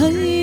Hey.